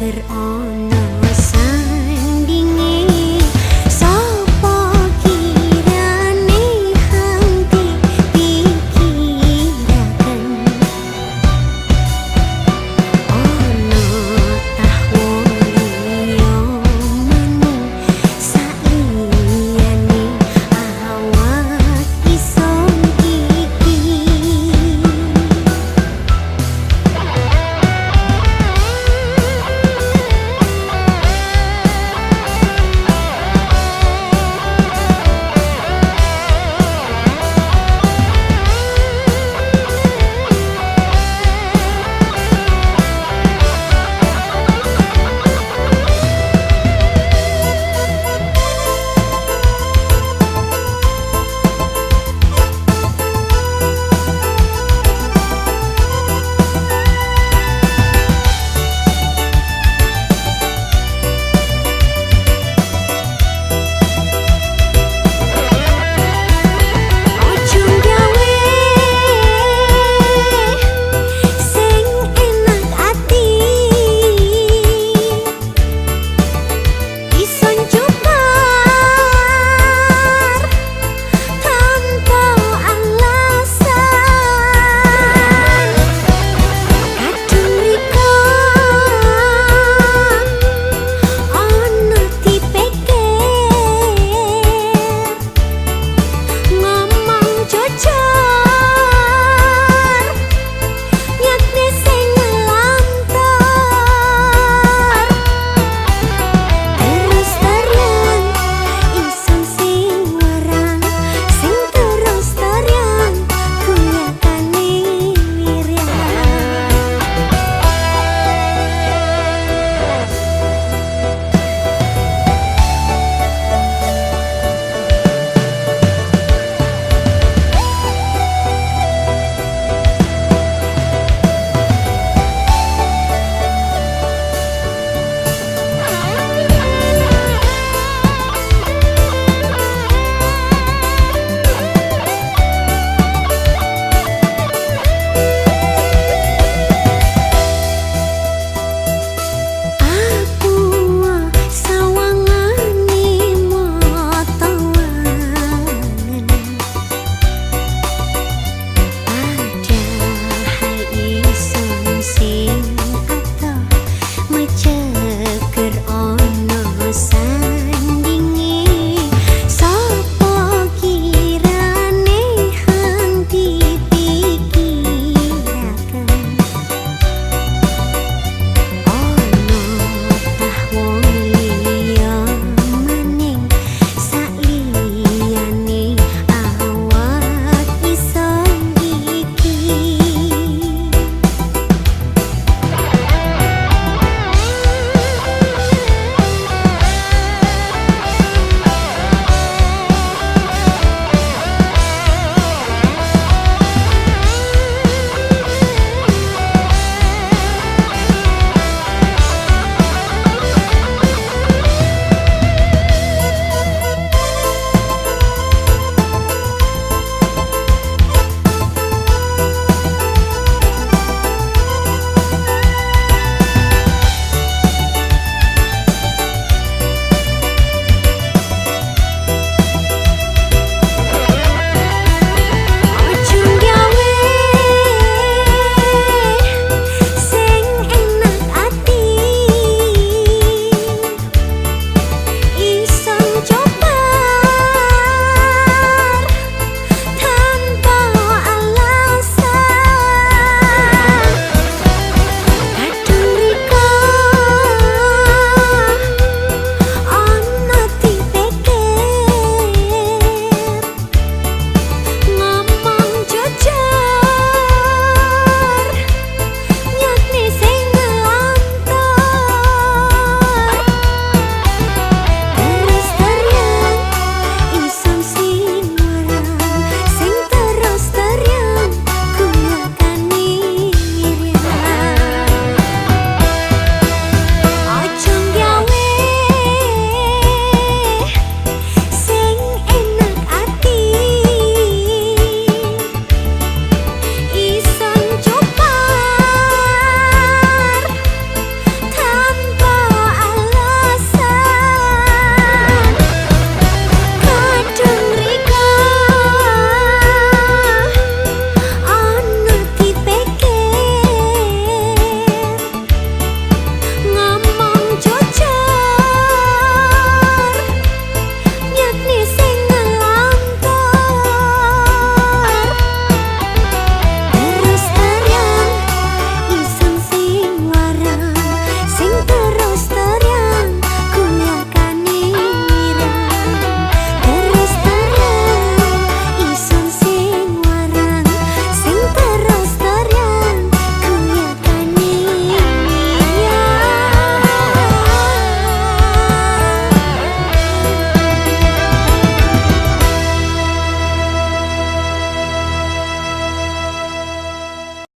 Quran